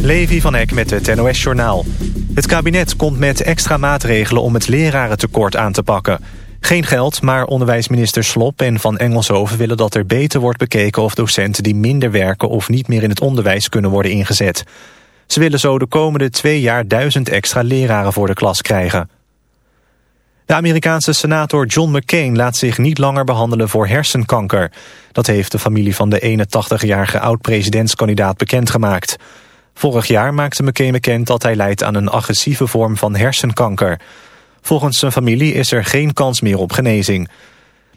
Levi van Eck met het NOS-journaal. Het kabinet komt met extra maatregelen om het lerarentekort aan te pakken. Geen geld, maar onderwijsminister Slop en Van Engelshoven willen dat er beter wordt bekeken of docenten die minder werken of niet meer in het onderwijs kunnen worden ingezet. Ze willen zo de komende twee jaar duizend extra leraren voor de klas krijgen. De Amerikaanse senator John McCain laat zich niet langer behandelen voor hersenkanker. Dat heeft de familie van de 81-jarige oud-presidentskandidaat bekendgemaakt. Vorig jaar maakte McCain bekend dat hij lijdt aan een agressieve vorm van hersenkanker. Volgens zijn familie is er geen kans meer op genezing.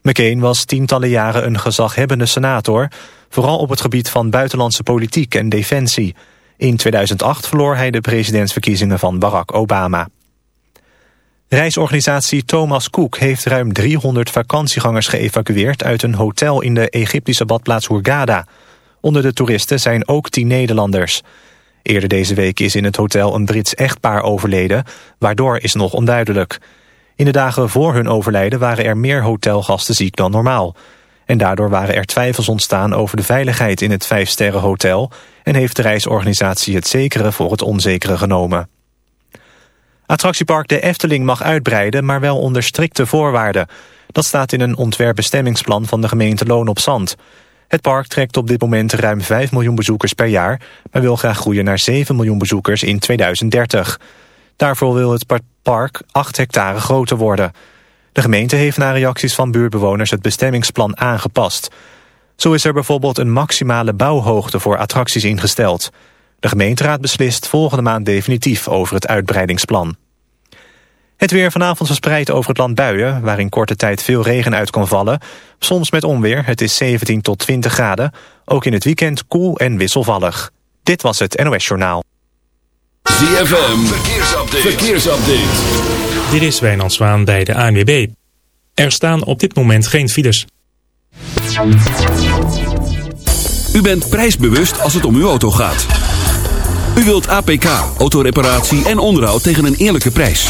McCain was tientallen jaren een gezaghebbende senator... vooral op het gebied van buitenlandse politiek en defensie. In 2008 verloor hij de presidentsverkiezingen van Barack Obama. Reisorganisatie Thomas Cook heeft ruim 300 vakantiegangers geëvacueerd... uit een hotel in de Egyptische badplaats Hurghada. Onder de toeristen zijn ook tien Nederlanders... Eerder deze week is in het hotel een Brits echtpaar overleden, waardoor is nog onduidelijk. In de dagen voor hun overlijden waren er meer hotelgasten ziek dan normaal. En daardoor waren er twijfels ontstaan over de veiligheid in het vijfsterrenhotel... en heeft de reisorganisatie het zekere voor het onzekere genomen. Attractiepark De Efteling mag uitbreiden, maar wel onder strikte voorwaarden. Dat staat in een ontwerpbestemmingsplan van de gemeente Loon op Zand... Het park trekt op dit moment ruim 5 miljoen bezoekers per jaar... maar wil graag groeien naar 7 miljoen bezoekers in 2030. Daarvoor wil het park 8 hectare groter worden. De gemeente heeft na reacties van buurtbewoners het bestemmingsplan aangepast. Zo is er bijvoorbeeld een maximale bouwhoogte voor attracties ingesteld. De gemeenteraad beslist volgende maand definitief over het uitbreidingsplan. Het weer vanavond verspreid over het land buien... waar in korte tijd veel regen uit kan vallen. Soms met onweer, het is 17 tot 20 graden. Ook in het weekend koel en wisselvallig. Dit was het NOS Journaal. ZFM, verkeersupdate. verkeersupdate. Dit is Wijnand Zwaan bij de ANWB. Er staan op dit moment geen files. U bent prijsbewust als het om uw auto gaat. U wilt APK, autoreparatie en onderhoud tegen een eerlijke prijs.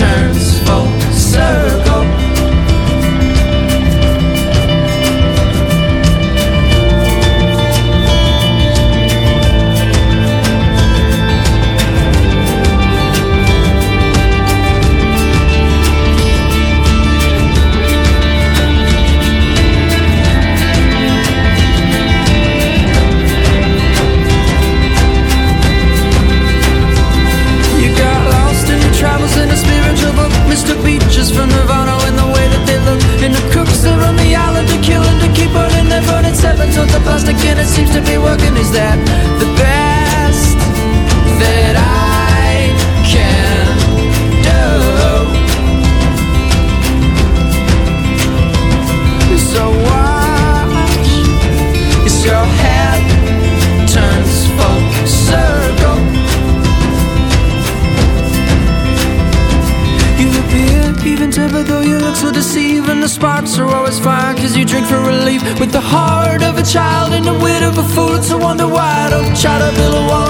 turns full circle. You drink for relief. With the heart of a child and the wit of a fool. It's a wonder why I don't try to build a wall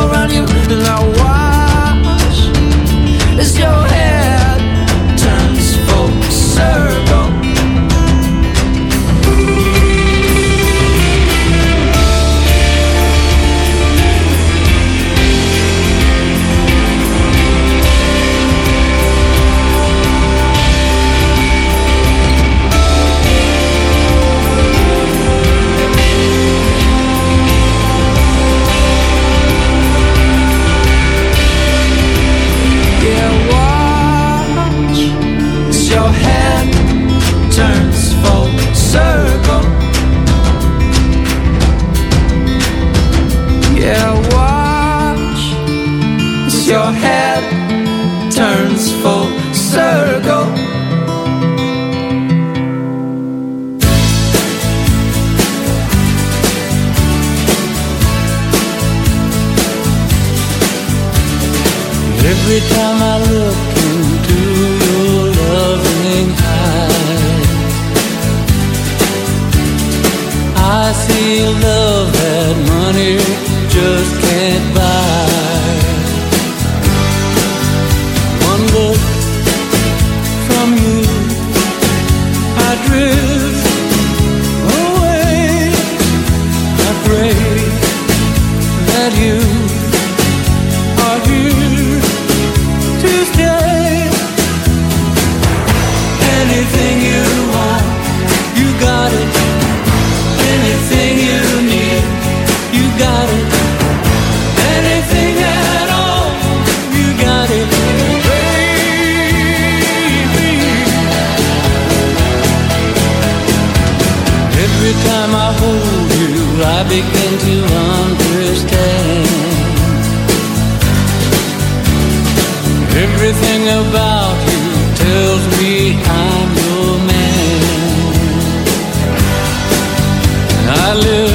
I live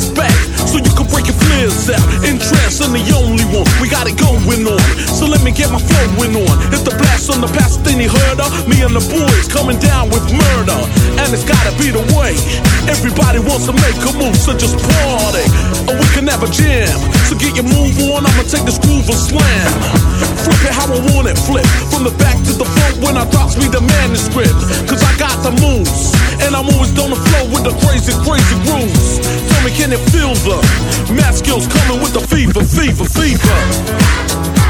back so you can break your flares out. Interest, in the only one. We got it going on. So let me get my flowing on. If the blast on the past, then he heard her. Me and the boys coming down with murder. And it's gotta be the way. Everybody wants to make a move, so just party. Or we can have a jam. So get your move on, I'ma take this groove and slam. Flip it how I want it, flip. From the back to the front when I drops me the manuscript. Cause I got the moves. And I'm always on the flow with the crazy, crazy grooves. Tell me, can it feel the math skills coming with the fever, fever, fever?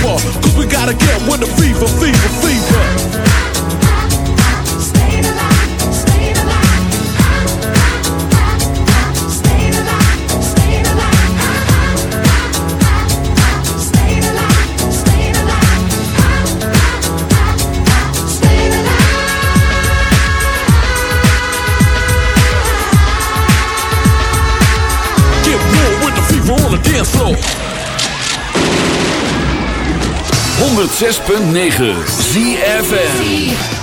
Cause we gotta get with the fever, fever, fever. 106.9 ZFN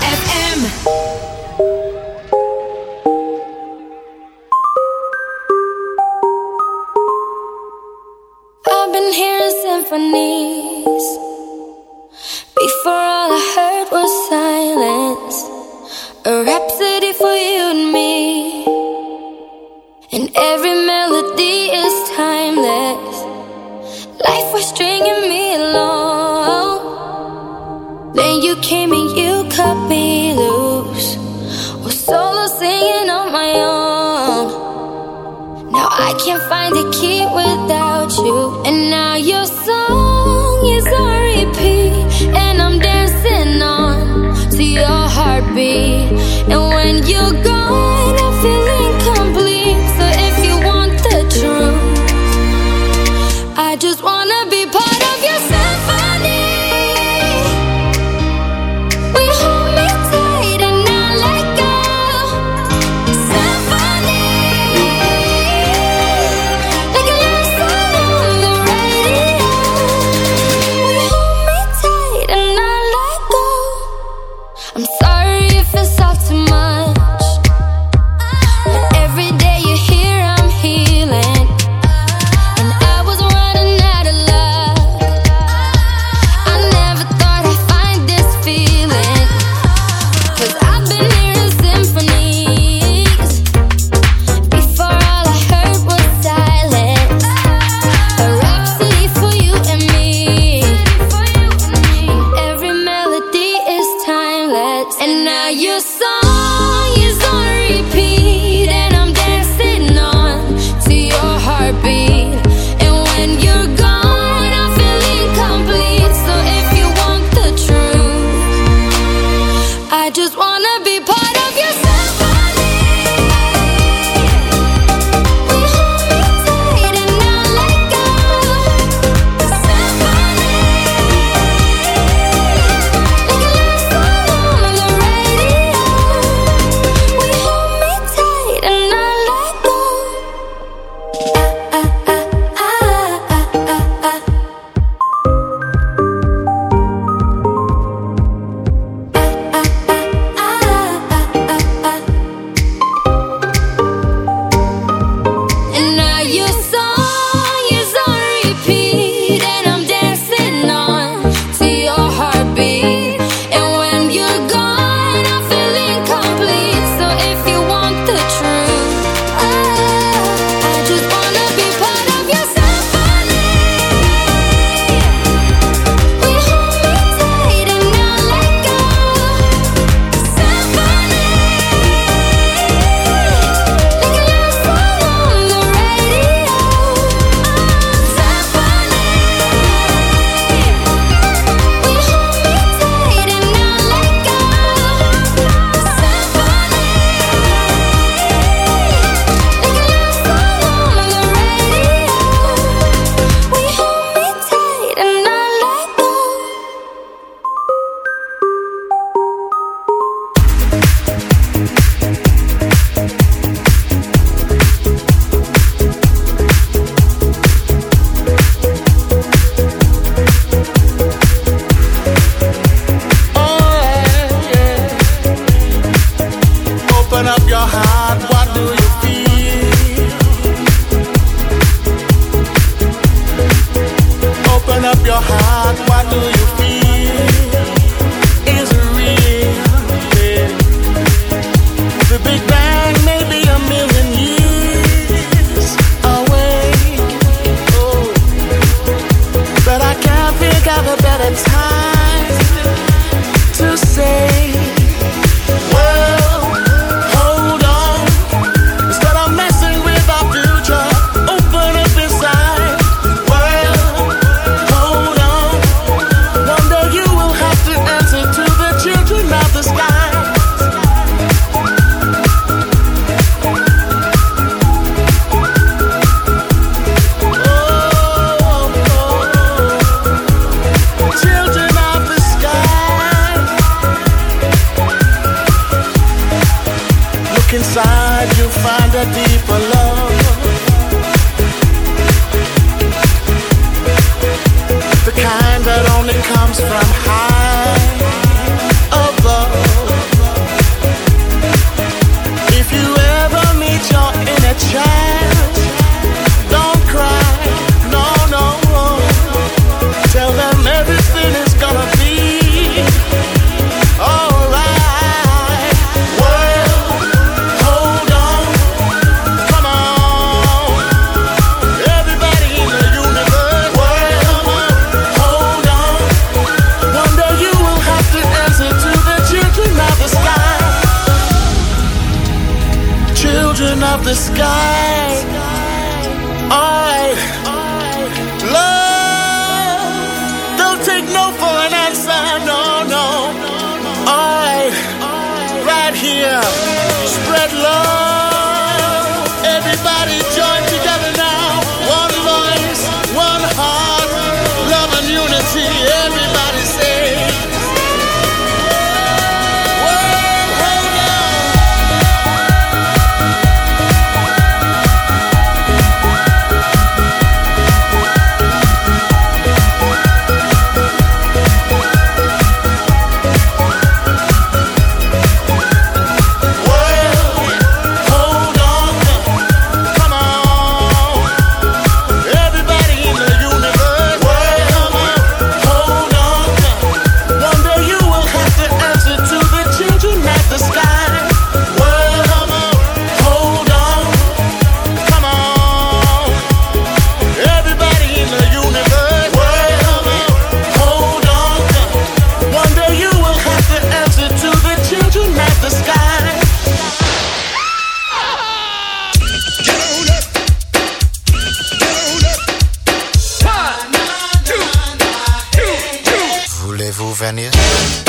savez-vous venir?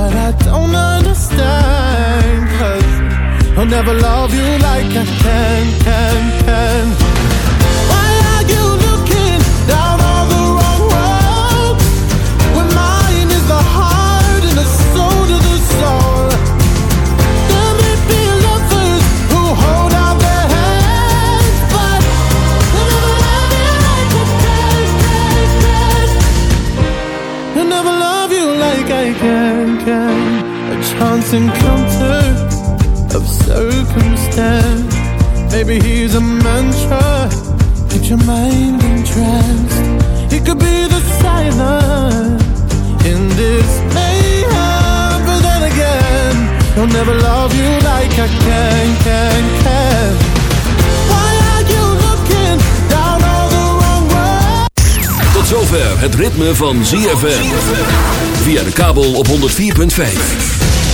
but I don't understand. Cause I'll never love you like I can, can, can. Maybe he's a mantra, keeps your mind entranced. He could be the silence in this mayhem, but then again, he'll never love you like I can, can, can. Why are you looking down all the wrong road? Tot zover het ritme van ZFM. Via de kabel op 104.5.